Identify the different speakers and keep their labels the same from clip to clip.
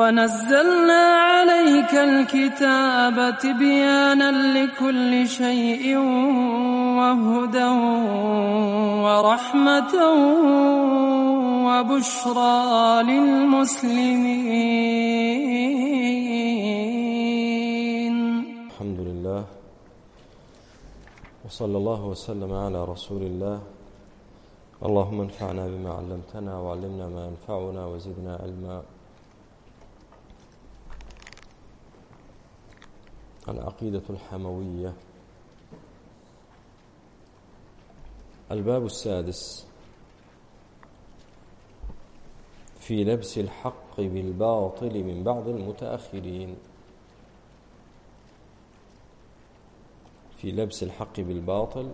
Speaker 1: ونزلنا عليك الكتاب تبيانا لكل شيء وهدى ورحمة وبشرى للمسلمين الحمد لله وصلى الله وسلم على رسول الله اللهم انفعنا بما علمتنا وعلمنا ما ينفعنا وزدنا علما العقيدة الحموية الباب السادس في لبس الحق بالباطل من بعض المتأخرين في لبس الحق بالباطل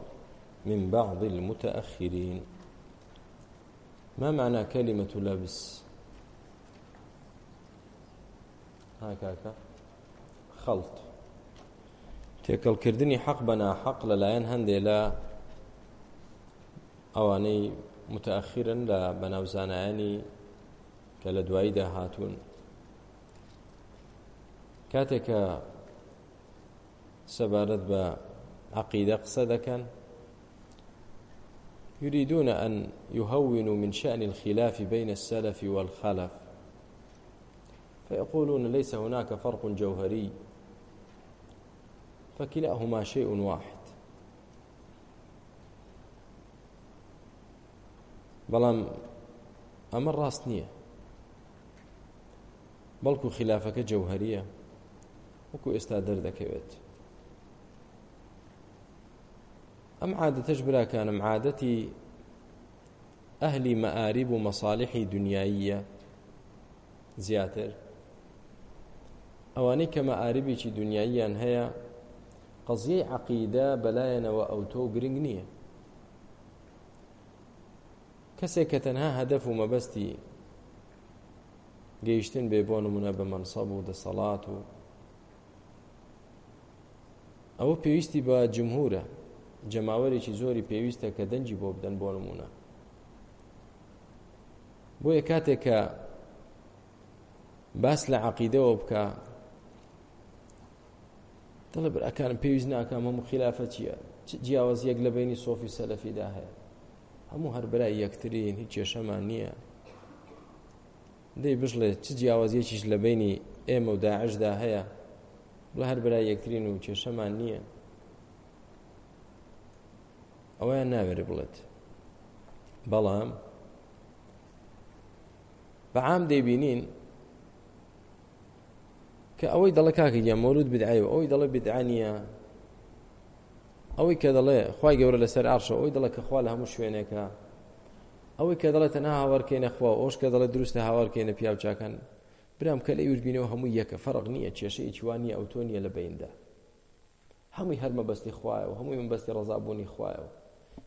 Speaker 1: من بعض المتأخرين ما معنى كلمة لبس هكاك خلط تێکەڵکردنی حەق بە ناحەق لەلایەن هەندێک لە ئەوانەی متاخیرن لە بەناوزانایانی کە لە دواییدا هاتوون کاتێکە سەبارەت بە عقیدە قسە دەکەن يريدون أن يهونوا من شأن الخلاف بين السلف والخلف فيقولون ليس هناك فرق جوهري فكلاهما شيء واحد بەڵام ئەمە ڕاست نییە بەڵکو خلافەکە جەوهریە وەکو ئێستا دەردەکەوێت ئەم عادەتەش براکانم عادەتی ئەهلی مەعاریب و مەساالحی دنیاییە زیاتر ئەوانەی کە مەعاربێکی دنیاییان هەیە قەزیەی عقیدە بەلایەنەوە ئەو تۆ گرنگ نییە کەسێک کە تەنها هەدەف و مەبەستی گەیشتن بێ بۆ نمونە بە منسەب و دەسەڵات و ئەوە پێویستی بە جمهورە جەماوەرێکی زۆری پێویستە کە دەنجی بۆ بدەن بۆ نمونە بۆیە کاتێک کە باس لە عقیدەوە بکە دەڵێ برەکانم پێویست ناکەم هەموو خلافە چییە جیاواز یەک لە بینی سۆفی سەلەفیدا هەیە هەموو هەربرای یەکترین هیچ کێشەمان نییە دەی بژڵێ چ جیاوازیەکیش لە بینی ئێمە و داعشدا هەیە بڵ هەربرای یەکترین و کێشەمان نییە ئەویان ناوێرە بڵێت بەڵام بەعام دەیبینین کە ئەوەی دەڵە کاکە دیە مۆلود بدعایەوە ئەوەی دەڵێ بدعانیە ئەوەی کە دەڵێ خی گەورە لەسەر ئارشە ئەوی دەڵە کە خوا لە هەموو شوێنێکە ئەوەی کە دەڵێت تەنها هاوارکەینە خوا ئۆش کە دەڵێت دروستە هاوارکەینە پیاوچکەن برام کە لە یوربینەوە هەموو یەکە فەرق نییە کێشەی چوانی ئەو تۆ نیە لە بیندا هەمووی هەرمە بەستی خوایەوە هەمووی من بەستی ڕزابوونی خوایەوە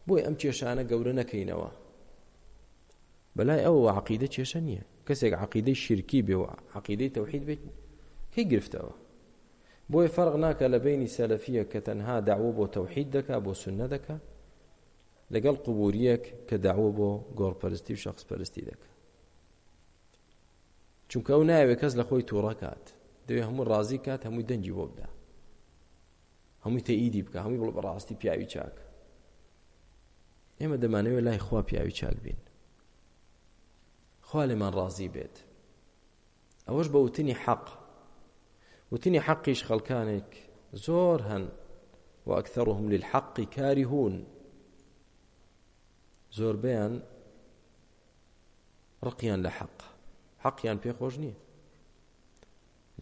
Speaker 1: بۆی ئەم کێشانە گەورە نەکەینەوە بەلای ئەوە عقیدە کێشە نییە کەسێک عقیدەی شرکی بێ و عقیدەی تەوحید بێت کەی گرفتەوە بۆیە فەرق ناکە لە بینی سەلەفیە کە تەنها داوە بۆ تەوحید دەکا بۆ سنە دەکا لەگەڵ قوبوریەک کە داوە بۆ گۆڵپەرستی و شخصپەرستی دەکە چونکە ئەو ناوێت کەس لە خۆی تووڕەکات دەوێت هەموو ڕازی کات هەمووی دەنجی بۆ بدا هەمووی تەئیدی بکە هەمووی بڵ بەڕاستی پیاوی چاک ئێمە دەمانەوێت لای خوا پیاوی چاک بین خوا لێمان ڕازی بێت ئەوەش بە وتنی حەق وتنی حەقیش خەڵکانێک زۆر هەن و ئەکثەڕهم للحەقی کاری هون زۆربیان ڕقیان لە حەق حەقیان پێ خۆش نییە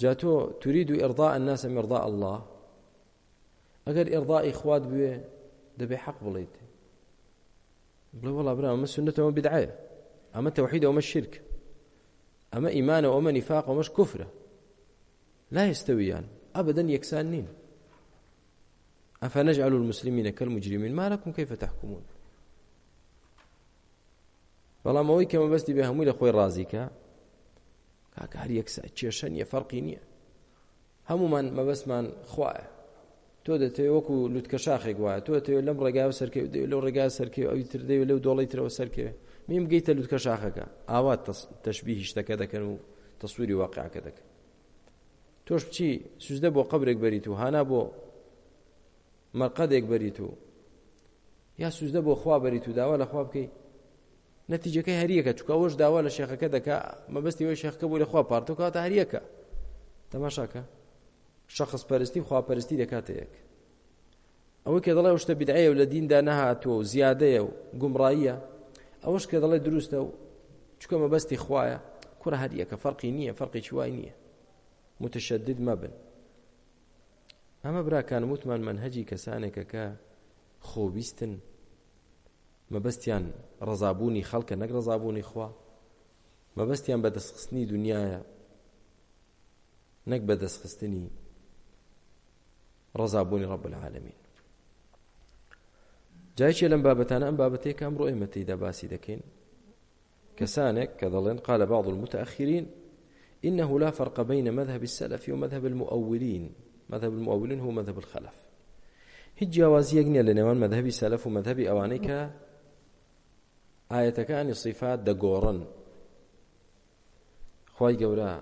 Speaker 1: جا تۆ تورید و ئێرضاء الناس مرضاء الله ئەگەر ئێرضای خوات بوێ دەبێ حەق بڵیت بڵێ وڵا برا ئەمە سنتەوە بدعایە ئەمە تەوحید ئەمە شرک ئەمە ئیمانە ئەمە نیفاق ئەمەش کوفرە لا يستويان أبدا يكسان نين أفنجعل المسلمين كالمجرمين ما لكم كيف تحكمون بەڵام ئەوەی کەمە بەستی بێ هەمووی لە خۆی ڕازیکە کاکە هەر یەکسە کێشە نیە فەرقی نییە هەمومان مەبەستمان خوایە تۆ دەتەوێت وەکو لوتکە شاخێک وایە تۆ دەتەوێت لەم ڕێگاوە سەرکەوت دەو لەو ڕێگا سەرکەوت ئەوی تر دەوێت لەو دۆڵی ترەوە سەرکەوێ میم گەیتە لوتکە شاخەکە ئاوا تەشببی هیشتەکە دەکەن و تەسووری واقعەکە دەکەن تۆش بچی سوزدە بۆ قبرێک بەریت و هانا بۆ مەرقەدێک بەریت و یا سوزدە بۆ خوا بەریت و داوا لەخوا بکەی نەتیجەکەی هەریەکە چکە ئەوش داوا لە شێخەکە دەکا مەبستی وی شێخەکە بۆ لەخوا پارتۆ کاتە هەریەکە تەماشاکە شخص پەرستی خواپەرستی دەکاتەیەک ئەوە کە دەڵێ شتە بدعەیە و لە دیندا نەهاتووە و زیادەیە و گومڕاییە ئەوش کە دەڵێ دروستە و چکە مەبەستی خوایە کوڕە هەریەکە فەرقی نییە فەرقی چوای نییە متشدد مەبن ئەمە براکان وتمان منهجی کەسانێکە کە خۆبیستن مەبەستیان ڕزابوونی خەڵکە نەک ڕزابوونی خوا مەبەستیان بە دەستخستنی دنیاە نەک بە دەستخستنی ڕزابوونی ڕەب العالمین جایکی لەم بابەتانە ئەم بابەتێک ئەمڕۆ ئێمەتیدا باسی دەکەین کەسانێک کە دەڵێن قالە بعض المتەخیرین إنه لا فرق بين مذهب السلف ومذهب المؤولين مذهب المؤولين هو مذهب الخلف هیچ جیاوازیەک نییە لە نێوان مەذهبی سەلف و مەذهبی ئەوانەی کە ئاەتەکانی سیفات دەگۆڕن خی گەورە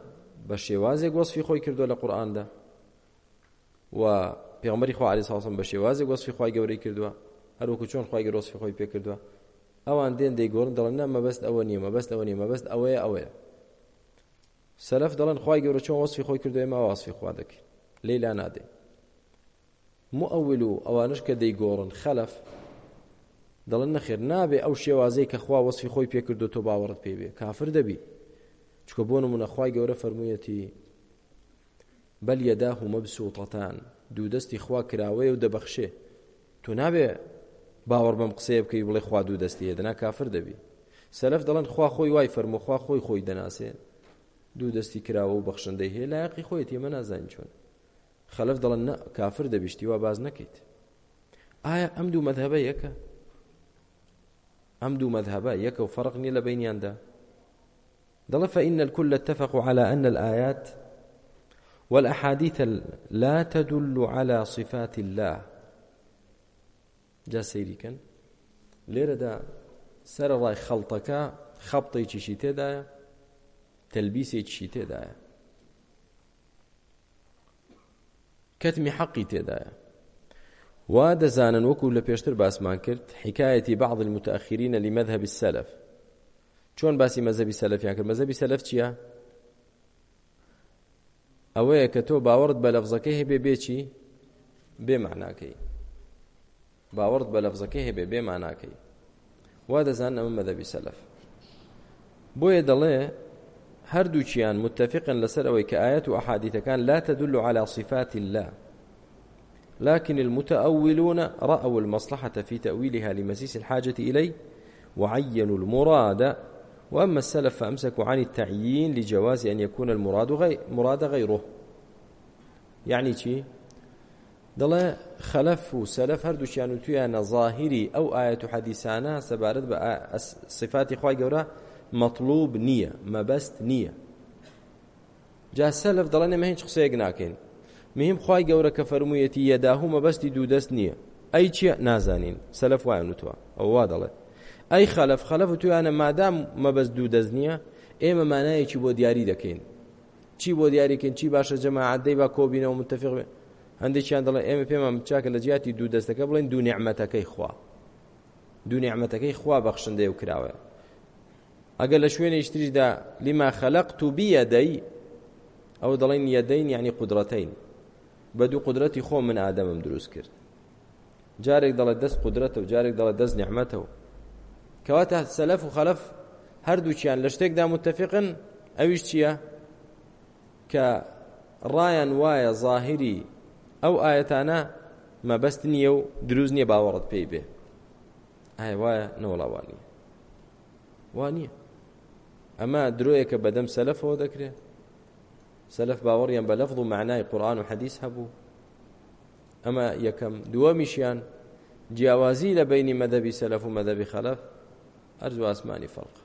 Speaker 1: بە شێوازێک وەصفی خۆی کردو لە قورآاندا و پێغمەری خوا علی ساسم بە شێوازێک وەصفی خی گەورەی کردووە هەروکو چۆن خی گەۆسفی خۆی پێ کردووە ئەوان دێن دەیگۆڕن دەڵێن نە مەبەست ئەوە نییە مەبەست ئەوە نییە مەبەست ئەوەیە ئەوەیە سەلف دەڵێن خی گەورە چۆن وەصفی خۆی کردو ئێمە واسفی خوا دەکەین لەیلا نادێ مؤول و ئەوانش کە دەیگۆڕن خەلف دەڵێن نەخێر نابێ ئەو شێوازەی کە خوا وەصفی خۆی پێکردو تۆ باوەڕت پێ بێ کافر دەبی چکە بۆ نمونە خی گەورە فەرموویەتی بەل یەداه و مەبسووتەتان دوو دەستی خوا کراوەیە و دەبەخشێ تۆ نابێ باوەڕ بەم قسەیە بکەی بڵێ خوا دوو دەستی هێدەنا کافر دەبی سەلف دەڵێن خوا خۆی وای فەرمو خوا خۆی خۆی دەناسێت دوو دەستی کراوە و بەخشندەی هەیە لایەقی خۆیت ئێمە نازانین چۆن خەلف دەڵن نە کافر دەبیشتی وا باز نەکەیت ئایا ئەم دوو مەذهبە یەکە ئەم دوو مەذهبە یەکە و فەرق نیە لە بینیاندا دەڵە فإن الكل اتفقوا على أن الآيات والأحاديث لا تدل على صفات الله جا سەیریکەن لێرەدا سەر ڕای خەڵتەکە خەبتەیکیشی تێدایە تەلبیسێکی تێدایە کەتمی حەقی تێدایە وا دەزانن وەکو لە پێشتر باسمان کرد حکایەتی بعض المتأخرینە لمذهب السلف چۆن باسی مەذهبی سەلفیان کرد مەذهبی سەلف چییە ئەوەیە کە تۆ باوەڕت بە لەفزەکەی هەبێ بێچی بێماناکەی باوەڕت بە لەفزەکەی هەبێ بێماناکەی وا دەزان ئەمە مەذهبی سەلف بۆیە دەڵێ هەردووچیان متفقا لەسەر ئەوەی کە ئاەت و ئەحادیتەکان لا تدل على صفات الله لكن المتأولون رأوا المصلحة في تأويلها لمسيس الحاجة إليه وعينوا المراد وأما السلف فأمسكوا عن التعيين لجواز أن يكون المراد غير مراد غيره يعني چی دڵێ خەلف و سەلف هەردووچیان و تویانە ظاهری ئەو ئاەت و حەدیسانە سەبارەت بە صفاتی خی گەورە مطلوب نییە مەبەست نییە جا سەلف دەڵێن ئێمە هیچ قسەیەک ناکەین مهم خی گەورە کە فەرموویەتی یەداهوو مەبەستی دوودەست نییە ئەی چیە نازانین سەلف وایان وتوە ئەو وا دەڵێت ئەی خەلف خەلف تویانە مادام مەبەست دوودەست نییە ئێمە مانایەکی بۆ دیاری دەکەین چی بۆ دیاریکەین چی باشە جەماعدەی با کۆبینەوە متفق بێ هەندێکیان دەڵێ ئێمە پێمان چاکە لە جیاتی دوو دەستەکە بڵێن دوو نیعممەتەکەی خوا دوو نیعممەتەکەی خوا بەخشندەی و کراوەیە ئەگەر لە شوێنی شتریشدا لما خەلقت و بیەدەی ئەو دەڵێن یەدەین یعنی قدرەتین بە دوو قدرەتی خۆ من ئادەمم دروست کرد جارێک دەڵێت دەست قدرەتە و جارێک دەڵێت دەست نەحمەتەوە کەواتە سەلەف و خەلەف هەردووچیان لە شتێکدا متفقن ئەویش چییە کە ڕایان وایە ظاهری ئەو ئاەتانە مەبەست نییە و دروست نییە باوەڕت پێی بێ ئایا وایە نەوەڵاوانی وانە ئەمە درۆیەکە بەدەم سەلفەوە دەکرێت سەلف باوەڕیان بە لەفظ و معنای قورآن و حەدیث هەبوو ئەمە یەکەم دووەمیشیان جیاوازی لە بینی مەدەبی سەلف و مەدەبی خەلف ئەرز و ئاسمانی فەرق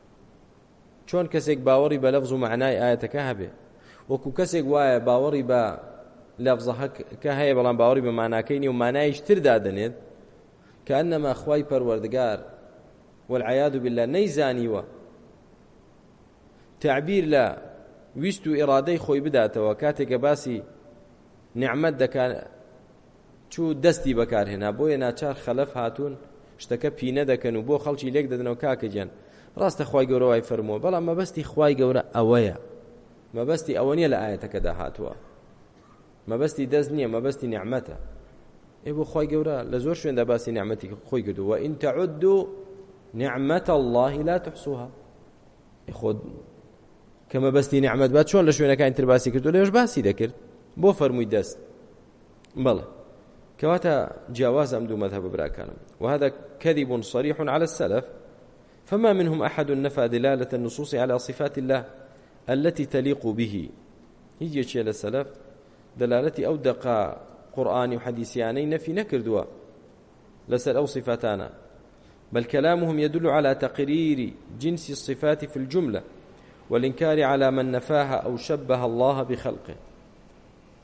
Speaker 1: چۆن کەسێک باوەڕی بە لەفظ و معنای ئاەتەکە هەبێ وەکو کەسێک وایە باوەڕی بە لەفزەکە هەیە بەڵام باوەڕی بە ماناکەی نی و مانایش تردا دەنێت کە ئەنەما خوای پەروەردگار والعیاد بالله نەیزانیوە تعبیر لە ویست و ئێرادەی خۆی بداتەوە کاتێکە باسی نعممەد دەکات چوو دەستی بەکارهێنا بۆیە ناچار خەلەف هاتوون شتەکە پینە دەکەن و بۆ خەڵکی لێک دەدنەوە کاکە گیان ڕاستە خی گەورەوای فەرمووە بەڵام مەبەستی خی گەورە ئەوەیە مەبەستی ئەوە نییە لە ئاەتەکەدا هاتووە مەبەستی دەست نییە مەبەستی نعممەتە ئێ بۆ خی گەورە لە زۆر شوێندا باسی نعممەتی خۆی کردووە ئینتەعود و نعممەتە اللهی لا تحسوها خۆ کە مەبەستی نعممەد بات چۆن لە شوێنەکان ترباسی کرد و لەێش باسی دەکرد بۆ فەرمووی دەست بڵێ کەواتە جیاواز ئەم دوو مەذهب براکانم وهذا كذب صريح على السلف فما منهم أحد نفى دلالة النصوص على صفات الله التي تليق به هيجي شيء للسلف دلالتي أو دقا قرآن وحديثياني نفي نكردوا لسل أو صفاتانا بل كلامهم يدل على تقرير جنس الصفات في الجملة والإنكار على من نفاها أو شبه الله بخلقه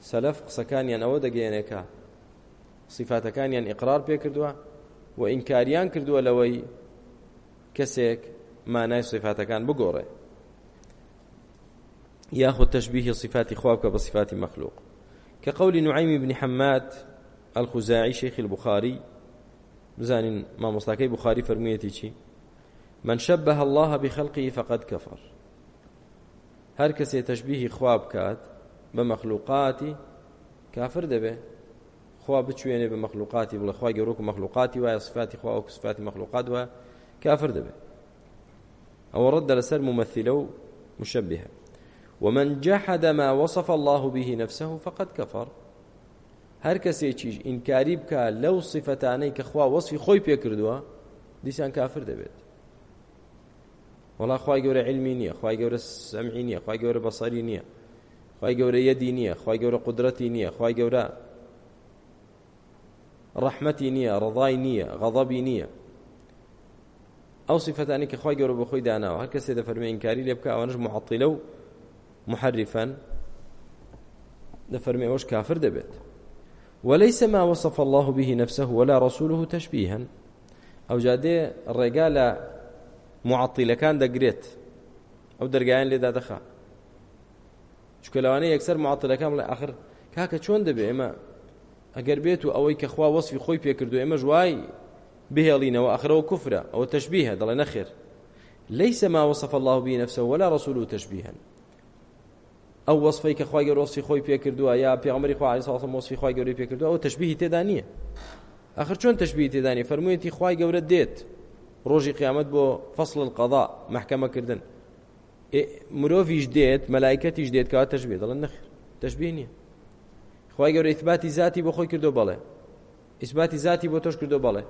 Speaker 1: سلف قسەکانیان يعني ئەوە دەگەێنێکە صفاتەکانیان يعني ئقرار پێ کردووە و ئینکاریان کردووە لەوەی کەسێک مانای صفاتەکان بگۆڕێ ياخذ تشبيه صفات خوابك بصفات مخلوق كقول نعيم بن حماد الخزاعي شيخ البخاري بزان ما مصطكي بخاري فرميتي من شبه الله بخلقه فقد كفر هەر کەسێ تەشببیهی خوا بکات بە مەخلوقاتی کافر دەبێ خوا بچوێنێ بە مەخلوقاتی بڵە خوا گەڕوک مەخلوقاتی وایە سفاتی خوا و سفاتی مەخلوقات وە کافر دەبێ ئەوە ڕەت لەسەر ممثلە و مشبهة ومن جحد ما وصف الله به نفسه فقد كفر هەر کەسێکیش ئینکاری بکە لەو صفتانەی کە خوا وەصفی خۆی پێکردووە دیسان کافر دەبێت وڵا خی گەورە علمی نییە خی گەورە سەمعی نییە خی گەورە بەسەری نییە خی گەورە یەدی نییە خی گەورە قدرەتی نییە خی گەورە ڕەحمەتی نییە ڕضای نییە غەضەبی نییە ئەو سیفەتانی کە خی گەورە بە خۆی داناوە هەر کەسێ دەفەرمێنکاری لێ بکە ئەوانش مععطیلە و محرفەن دەفەرمێ ئەوش کافر دەبێت وليس ما وصف الله به نفسه ولا رسوله تشبيها أو جادي الرجال مععتیلەکان دەگرێت ئەو دەرگایان لێدا دەخا چکە لەوانەیە یەکسەر مععتلەکان بڵێ آخر کاکە چۆن دەبێ ئێمە ئەگەر بێت و ئەوەی کە خوا وەصفی خۆی پێکردو ئێمە ژوای بهێڵینەوە ئەخرەوە کوفرە ئەوە تەشبیهە دەڵێ نەخێر ليس ما وصف الله به نفسه ولا رسوله تشبيها او وصفی که خوای گەور وصفی خۆی پێکردووە یا پێغەمبەری خوا علیه السلام وصفی خوای گەوری پێکردووە ئەو تشبیهی تێدا نییە ئەخر چۆن تشبیهی تێدا نیە فەرموویەتی خوای گەورە دێت ڕۆژی قیامەت بۆ فصل القضا محکەمەکردن مرۆڤیش دێت مەلایکەتیش دێت کەوا تەشبێ دەڵێن نەخیر تەشبێ نییە خی گەورە ئیثباتی ذاتی بۆ خۆی کردو بەڵێ ئیثباتی ذاتی بۆ تۆش کردو بەڵێ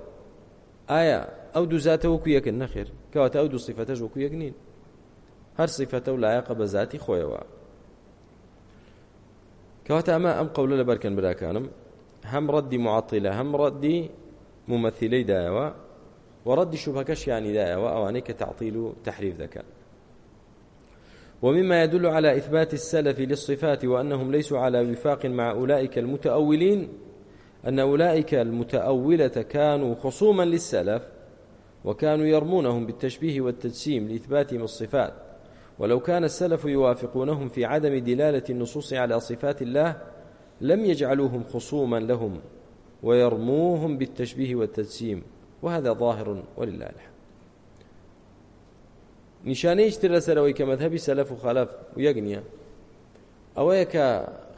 Speaker 1: ئایا ئەو دوو زاتە وەکو یەکن نەخیر کەواتە ئەو دوو سیفەتەش وەکو یەک نین هەر سیفەتە و لایەقە بە ذاتی خۆیەوە کەواتە ئەمە ئەم قەولە لەبەرکەن براکانم هەم ڕەدی معاتیلە هەم ڕەدی ممەثیلەی دایەوە وەڕەت دیشوبەکەش یانیدایەوە ئەوانەی کە تعطیل و تحریف دەکەن ومما يدل على إثبات السلف للصفات وأنهم ليسوا على وفاق مع أولئك المتأولين أن أولئك المتأولة كانوا خصوما للسلف وكانوا يرمونهم بالتشبيه والتجسيم لإثباتهم الصفات ولو كان السلف يوافقونهم في عدم دلالة النصوص على صفات الله لم يجعلوهم خصوما لهم ويرموهم بالتشبيه والتجسيم وهذا ظاهر ولله الحمد نیشانەیەش تر لەسەرەوەی کە مەذهبی سەلف و خەلف و یەک نییە ئەوەیە کە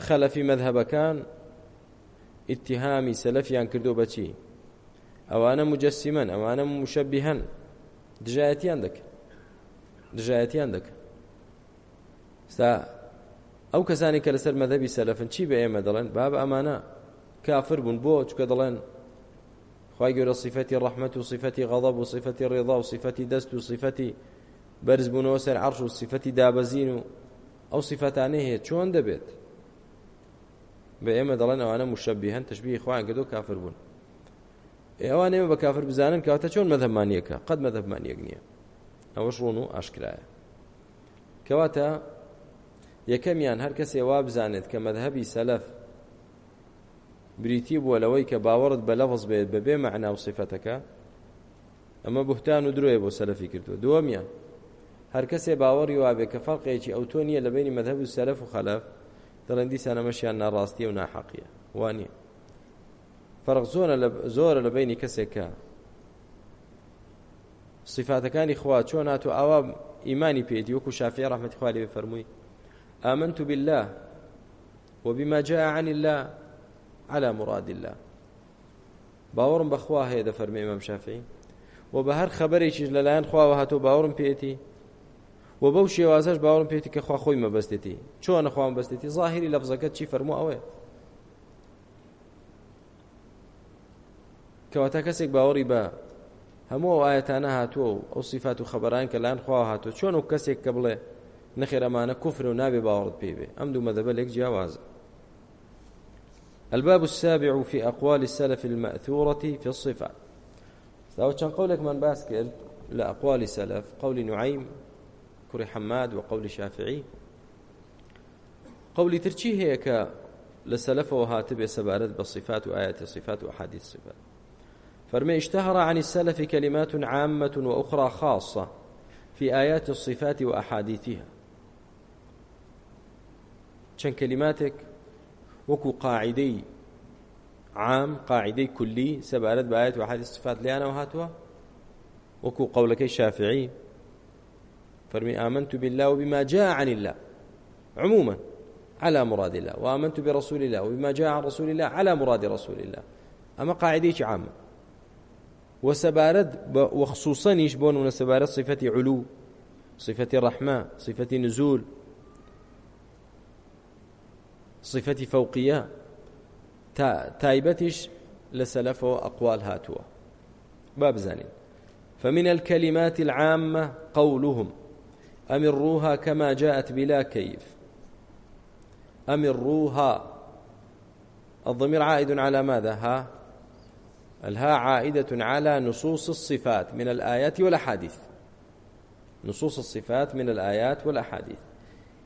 Speaker 1: خەلەفی مەذهبەکان ئیتیهامی سەلفیان کردو بەچی ئەوانە مجەسیمەن ئەوانە مشەبیهەن دژایەتیان دەکرد دژایەتیان دەکرد ستا ئەو کەسانی کە لەسەر مەذهبی سەلفن چی بە ئێمە دەڵێن باب ئەمانە کافر بوون بۆ چکە دەڵێن خی گەورە سیفەتی ڕحمت و سیفەتی غەڵب و سیفەتی ڕێضا و سیفەتی دەست و سیفەتی بەرزبوونەوە سەر عرش و سیفەتی دابەزین و ئەو سیفەتانە هەیە چۆن دەبێت بە ئێمە دەڵێن ئەوانە مشەبی هەن تشببی خۆیان کردو کافر بوون ئێوان ئێمە بە کافر بزانن کاتە چۆن مەدەمانیەکە قەت مەدەبمانیەک نییە ئەوەش ڕۆن و ئاشکرایە کەواتە یەکەمیان هەر کەسێ وا بزانێت کە مەدهبی سەلەف بریتی بووە لەوەی کە باوەڕت بە لەفز بێت بەبێ مەعنا و صفەتەکە ئەمە بوهتان و درۆیە بۆ سەلفی کردووە دووەمیان هەر کەسێ باوەڕی وابێ کە فەرقێکی ئەو تۆ نییە لە بینی مەذهب و سەلف و خەلف دەڵێن دیسان ئەمەشیان ناڕاستیە و ناحەقیە وانە فەرق زۆرە زۆرە لە بینی کەسێکە صفاتەکانی خوا چۆن ناتو ئاوا ئیمانی پێدی وەکو شافعی ڕحمەتی خوا لێ فەرمووی آمنت بالله وبما جاء عن الله على مراد الله باورم بەخوا هەیە دەفەرمی ئمەم شافعی و بە هەر خبرێکیش لەلایەن خواوە هاتوو باورم پێێتی و بەو شێوازەش باورم پێێتی کە خوا خۆی مەبەستێتی چۆنە خوام بەستێتی ظاهری لەفزەکەت چی فەرمو ئەوەیە کەواتە کەسێک باوەڕی بە هەموو ئەو ئاەتانە هاتووە و ئەو سیفات و خەبەران کە لایەن خوا هاتوو چۆن و کەسێک کە بڵێ نەخێرەمانە کوفر و نابێ باوەڕت پێبێ ئەم دوو مەدەبە لێک جیاوازە الباب السابع في أقوال السلف المأثورة في الصفات ساو كان قولك من باسكر لأقوال السلف قول نعيم كري حماد وقول الشافعي قولي ترشي هي ك لسلف وهاتب سبارد بالصفات وآيات الصفات وأحاديث الصفات فرمي اشتهر عن السلف كلمات عامة وأخرى خاصة في آيات الصفات وأحاديثها كان كلماتك وەکو قاعدەی عام قاعدەی کولی سەبارەت بەایەت و حادی صفات لیانەوە هاتووە وەکو قولەکەی شافعی فەرمی ئامنت بالله وبما جاء عن الله عموما على مراد الله وآمنت برسول الله وبما جاء عن رسول الله على مراد رسول الله أما قاعدة عامة وسبارد وخصوصا يشبون من سبارد صفة علو صفة رحمة صفة نزول صفەتی فەوقیە تا تایبەتیش لە سەلەفەوە ئەقوال هاتووە با بزانین فمن الكلمات العامة قولهم أمروها كما جاءت بلا كيف أمروها الضمير عائد على ماذا ها الها عائدة على نصوص الصفات من الآيات والأحاديث نصوص الصفات من الآيات والأحاديث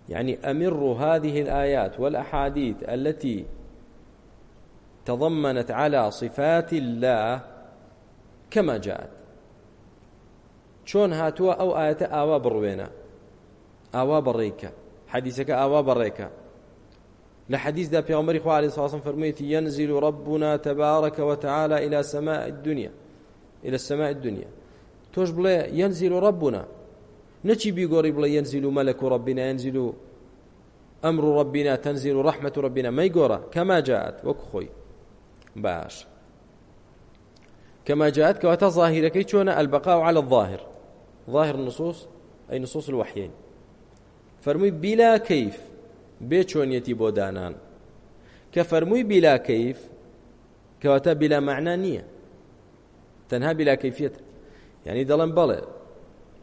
Speaker 1: يعني أمر هذه الآيات والأحاديث التي تضمنت على صفات الله كما جاءت چۆن هاتووە ئەو ئاەتە ئاوا بڕوێنە ئاوا بەڕێکە حەدیسەکە ئاوا بەڕێکە لە حەدیسدا پیامەری خوارد ساسم فرمێتی ينزل ربنا تبارك وتعالى إلى سماء الدنيا إلى السماء الدنيا توش بڵێ ينزل ربنا نەچی بیگۆڕی بڵێ ينزل ملك ربنا ينزل امر ربنا تنزل رحمه ربنا ما يقرا كما جاءت وكخوي باش كما جاءت كواتا ظاهركي شون البقاء على الظاهر ظاهر النصوص أي نصوص الوحيين فرمي بلا كيف بيتشون يتي بودانان كفرمي بلا كيف كواتا بلا معنى نية تنها بلا كيفية يعني دلن بلى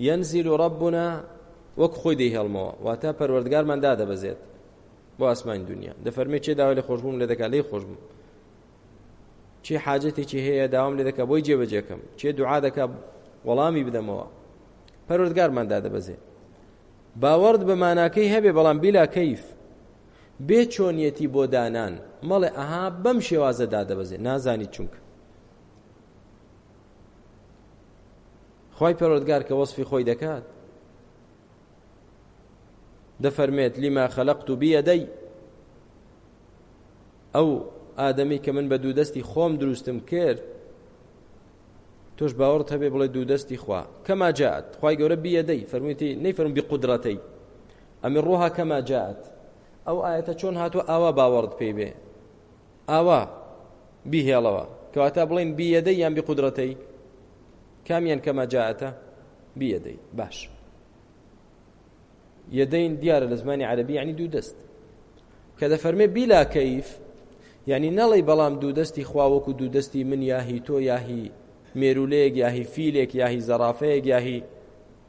Speaker 1: ينزل ربنا وەک خۆی دەی هەڵمەوە واتە پەروەردگارمان دادەبەزێت بۆ ئاسمانی دنیا دەفەرمێ چێ داوای لە خۆشببووم لە دەکات لەی خۆشبم چی حاجەتێکی هەیە داوام لێ دەکە بۆی جێبەجێکم چێ دوعا دەکە وەڵامی بدەمەوە پەروەردگارمان دادەبەزێ باوەرد بە ماناکەی هەبێ بەڵام بیلا کەیف بێ چۆنیەتی بۆ دانان مەڵێ ئەها بەم شێوازە دادەبەزێ نازانی چونکە خی پەرۆردگار کە وەصفی خۆی دەکات دەفەرمێت لیما خەلقت و بیەدەی ئەو ئادەمی کە من بە دوو دەستی خۆم دروستم کرد توش باوەڕ هەبێ بڵێ دوو دەستی خوا کەما جات خی گەورە بیەدەی فەرموویتی نەیفەرم بقدرەتەی ئەمی ڕۆها کەما جات ئەو ئاەتە چۆن هاتووە ئاوا باوەڕت پێی بێ ئاوا بیهێڵەوە کەواتە بڵین بیەدەی یان بقدرەتەی کامیان کەمە جاعتە بیەدەی باش یەدەین دیارە لە زمانی عەربی عنی دوو دەست کە دەفەرمێ بیلا کەیف یعنی نەڵی بەڵام دوو دەستی خواوەکو دوو دەستی من یاهی تۆ یاهی مێرولەیەک یاهی فیلێک یاهی زەرافەیەک یاهی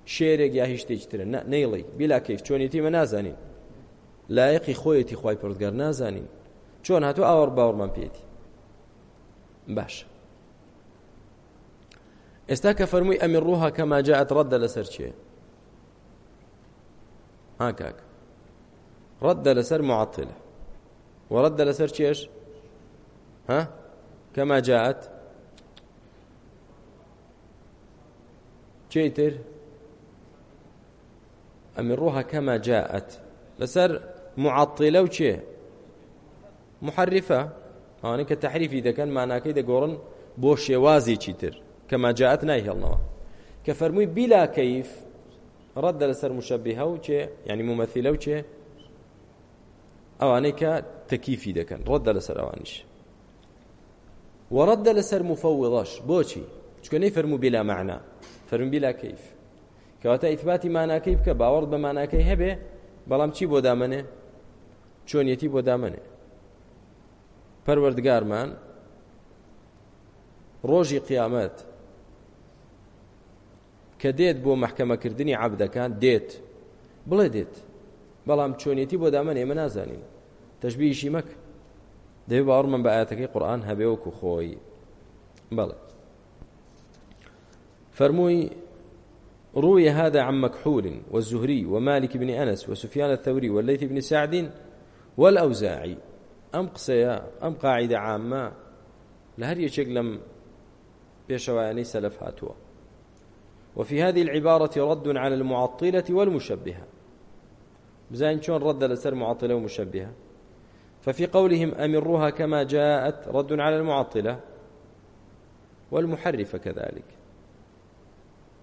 Speaker 1: شێرێک یاهی شتێکترە نەیڵی بیلا کەیف چۆنیەتی مە نازانین لایەقی خۆیەتی خی پردگەر نازانین چۆن هاتوو ئاوەڕ باوەڕمان پێێتی باشە ئێستا کە فەرمووی ئەمی ڕووها کەماجا ئەتڕەتدە لەسەر چێ هاکاک ڕەتدە لەسەر معتلە وەڕەتدە لەسەر چێش ها كما جاءت چیتر ئەمیڕوها كما جاءت لەسەر معطلە و چێ محرفە ئەوانەی کە تحریفی دەکەن ماناکەی دەگۆڕن بۆ شێوازی چیتر کەما جاعت نایهێڵنەوە کە فەرمووی بیلا کەیف ڕەتدە لەسەر مشەبیهە و چێ ینی مومەثیلە و چێ ئەوانەی کە تەکیفی دەکەن ڕەتدە لەسەر ئەوانیش وەڕەتدە لەسەر مفەوڵەش بۆچی چکە نەی فەرمو بلا معنا فەرم بلا کەیف کەواتە ئیثباتی ماناکەی بکە باوەڕ بە ماناکەی هەبێ بەڵام چی بۆ دامنێ چۆنیەتی بۆ دامنێ پەروەردگارمان ڕۆژی قیامەت کە دێت بۆ محکەمەکردنی عبدەکان دێت بڵێ دێت بەڵام چۆنیەتی بۆ دامن ئێمە نازانین تەشببیشی مەک دەوێت باوەڕمن بە ئاەتەکەی قورآن هەبێوەکو خۆی بەڵێ فەرمووی روي هذا عن مكحول والزهري ومالك بن أنس وسفيان الثوري والليث بن سعد والأوزاعي أم قسيا أم قاعدة عامة لهر يشك لم بيشواني سلف هاتوا وفي هذه العبارة رد على المعطلة والمشبهة بزاين شون رد لسر معطلة ومشبهة ففي قولهم أمروها كما جاءت رد على المعطلة والمحرفة كذلك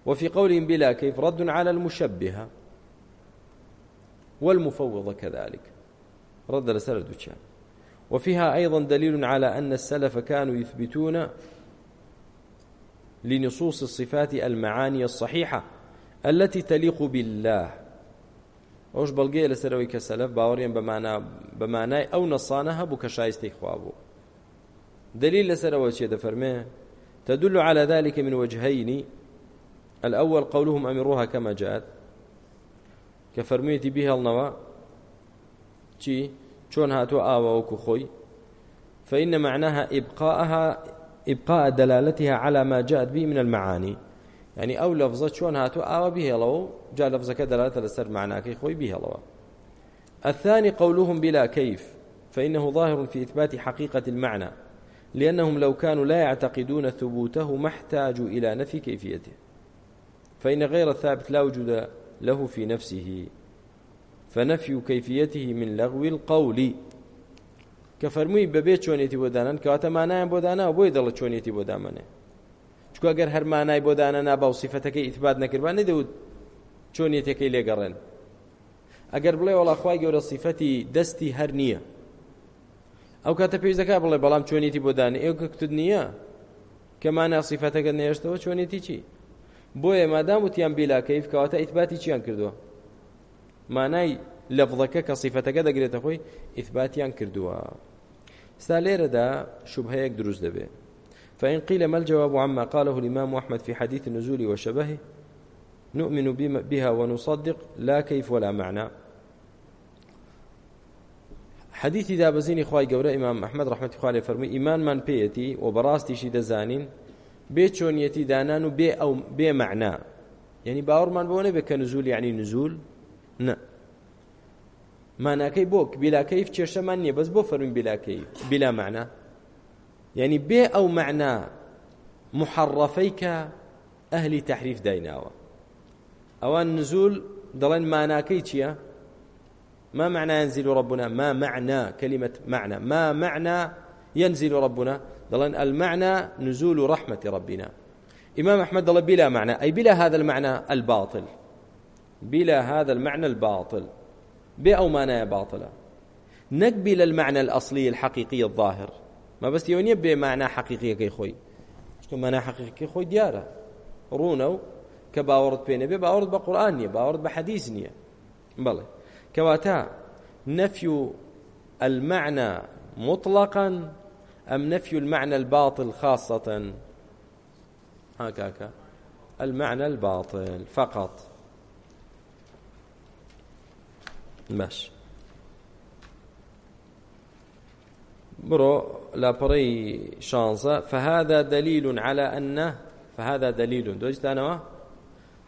Speaker 1: وفي قولهم بلا كيف رد على المشبهة والمفوضة كذلك رد لسر الدجان وفيها أيضا دليل على أن السلف كانوا يثبتون لنصوص الصفات المعاني الصحيحة التي تليق بالله ئەوش بەڵگەیە لەسەرەوەی کە سەلف باوەڕێن بەمانای ئەو نەسانە هەبوو کە شایستەی خوابوو. دلیل لەسەرەوە چێ دەفەرمێ تدل على ذلك من وجهين الأول قولهم أمروها كما جاءت كفرميتي بها النوى چي چون هاتوا آوا وكو خوي فإن معناها إبقاءها إبقاء دلالتها على ما جاءت به من المعاني يعني أو لفظة شون هاتو آوى به لو جاء لفظة كدلالة لسر معناك خوي به لو الثاني قولهم بلا كيف فإنه ظاهر في إثبات حقيقة المعنى لأنهم لو كانوا لا يعتقدون ثبوته ما احتاجوا إلى نفي كيفيته فإن غير الثابت لا وجود له في نفسه فنفي كيفيته من لغو القول کە فەرمووی بەبێ چۆنێتی بۆ دانان کەواتە مانایان بۆ دانا و بۆی دەڵە چۆنێتی بۆ دامنێ چکو ئەگەر هەر مانای بۆ دانا نابا و سیفەتەکەی ئیتبات نەکردوان نەدەوت چۆنێتەکەی لێگەڕێن ئەگەر بڵێ وڵاخوای گەورە سیفەتی دەستی هەر نییە ئەو کاتە پێویستەکە بڵێ بەڵام چۆنێتی بۆ دانێ ئێوە کەکتت نییە کەمانە سیفەتەکە نێشتەوە چۆنێتی چی بۆیە مادام وتیان بیلاکەیف کەواتە ئیتباتی چیان کردووە مانای لەفظەکە کە سیفەتەکە دەگرێتە خۆی ئیثباتیان کردووە ستا ليردا شبهيك دروز دبي فإن قيل ما الجواب عما قاله الإمام أحمد في حديث النزول وشبهه نؤمن بها ونصدق لا كيف ولا معنى حديثي دا بزيني خواي قورة إمام أحمد رحمة الله عليه فرمي إيمان من بيتي وبراستي شي دزانين بێچۆنیەتی دانان و بێ ئەو بێمەعنا یعنی باوەڕمان بۆ نەبێ کە نزول یعنی نزول نه ماناکەی بۆک بیلاکەیف کێشەمان نییە بەس بۆ فەرمی بیلاکەی بلا معنا یعنی بێ ئەو معنا محەڕەفەی کە ئەهلی تحریف دایناوە ئەوان نزول دەڵێن ماناکەی چییە؟ ما معنى ينزل ربنا ما معنى كلمة معنى ما معنى ينزل ربنا ضلن المعنى نزول رحمة ربنا إمام أحمد ضل بلا معنى أي بلا هذا المعنى الباطل بلا هذا المعنى الباطل بێ ئەو مانایە باڵتەلا نەکبی لە المعنە الأصلی الحقیقی الظاهر مەبەستیەوە نییە بێ معنا حقیقیەکەی خۆی چکە مەنا حقیقی خۆی دیارە ڕوونە و کە باوەڕت پێ نەبێ باوەڕت بە قورآان نییە باوەڕت بە حەدیز نییە بڵێ کەواتە نەفی المعنى مطلقا أم نفي المعنى الباطل خاصة هكاك المعنى الباطل فقط باش برو لابري شانزة فهذا دليل على أن فهذا دليل دوجت أنا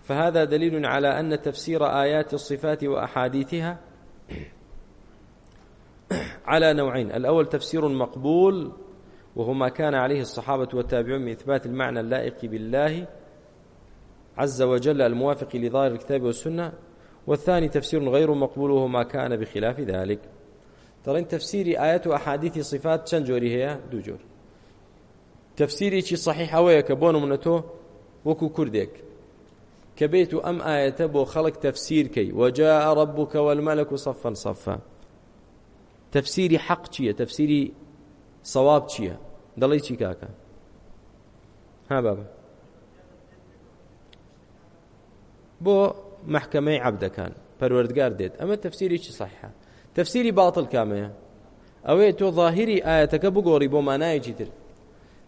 Speaker 1: فهذا دليل على أن تفسير آيات الصفات وأحاديثها على نوعين الأول تفسير مقبول وهو ما كان عليه الصحابة والتابعون من إثبات المعنى اللائق بالله عز وجل الموافق لظاهر الكتاب والسنة والثاني تفسير غير مقبول وهو ما كان بخلاف ذلك دەڵێن تەفسیری ئاەت و ئەحادیتی صفات چەند جۆری هەیە دوو جۆر تەفسیرێکی صحیح ئەوەیە کە بۆ نمونە تۆ وەکو کوردێک کە بێت و ئەم ئاەتە بۆ خەڵک تەفسیرکەی وەجا ڕبووکە وەمەلك و سەفەن سەفە تەفسیری حەق چییە تەفسیری سەواب چییە دەڵی چی کاکە ها بابە بۆ محکمەی عبدەکان پەروەردگار دێت ئەمە تەفسیری چی صحیحە تەفسیری باڵتل کامەیە ئەوەیە تۆ ظاهری ئاەتەکە بگۆڕی بۆ مانایەکی تر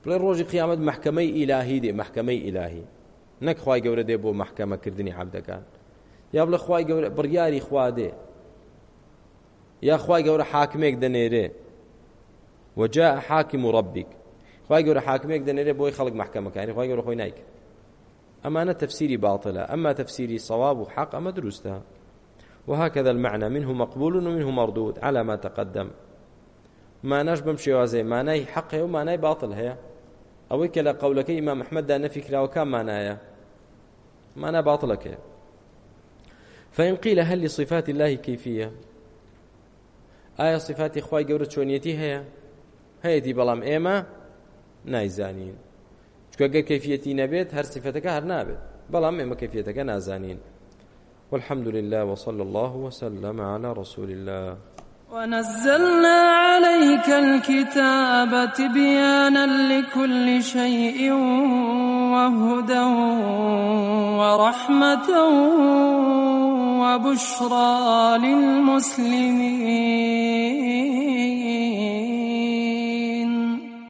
Speaker 1: بڵێ ڕۆژی قیامەت محکمەی ئیلاهی دێ محکمەی ئیلاهی نەک خی گەورە دێ بۆ محکەمەکردنی عبدەکان یا بڵێ خی گەورە بڕیاری خوا دێ یا خی گەورە حاکمێک دەنێرێ وەجا حاکم و ڕبیک خی گەورە حاکمێک دەنێرێ بۆی خەڵک محکەمەکانی خی گەورە خۆی نایکرد ئەمانە تەفسیری باڵتەلە ئەمما تەفسیری سەواب و حەق ئەمە دروستە وهكذا المعنى منه مقبول ومنه مردود على ما تقدم ماناش بەم شێوازەی مانای حەقێ و مانای باڵتل هەیە ئەوەی کە لە قەولەکەی ئیما مححمەددا نەفیکراوەکە مانایە مانا باڵتلەکەێ فإن قيل هل لصفات الله كيفية ئایا صفاتی خی گەورە چۆنیەتی هەیە هەیەی بەڵام ئێمە نایزانین چکەگەر کەفیەتی نەبێت هەر سیفەتەکە هەر نابێت بەڵام ئێمە کەفیەتەکە نازانین والحمد لله وصلى الله وسلم على رسول الله ونزلنا عليك الكتاب تبيانا لكل شيء وهدى ورحمة وبشرى للمسلمين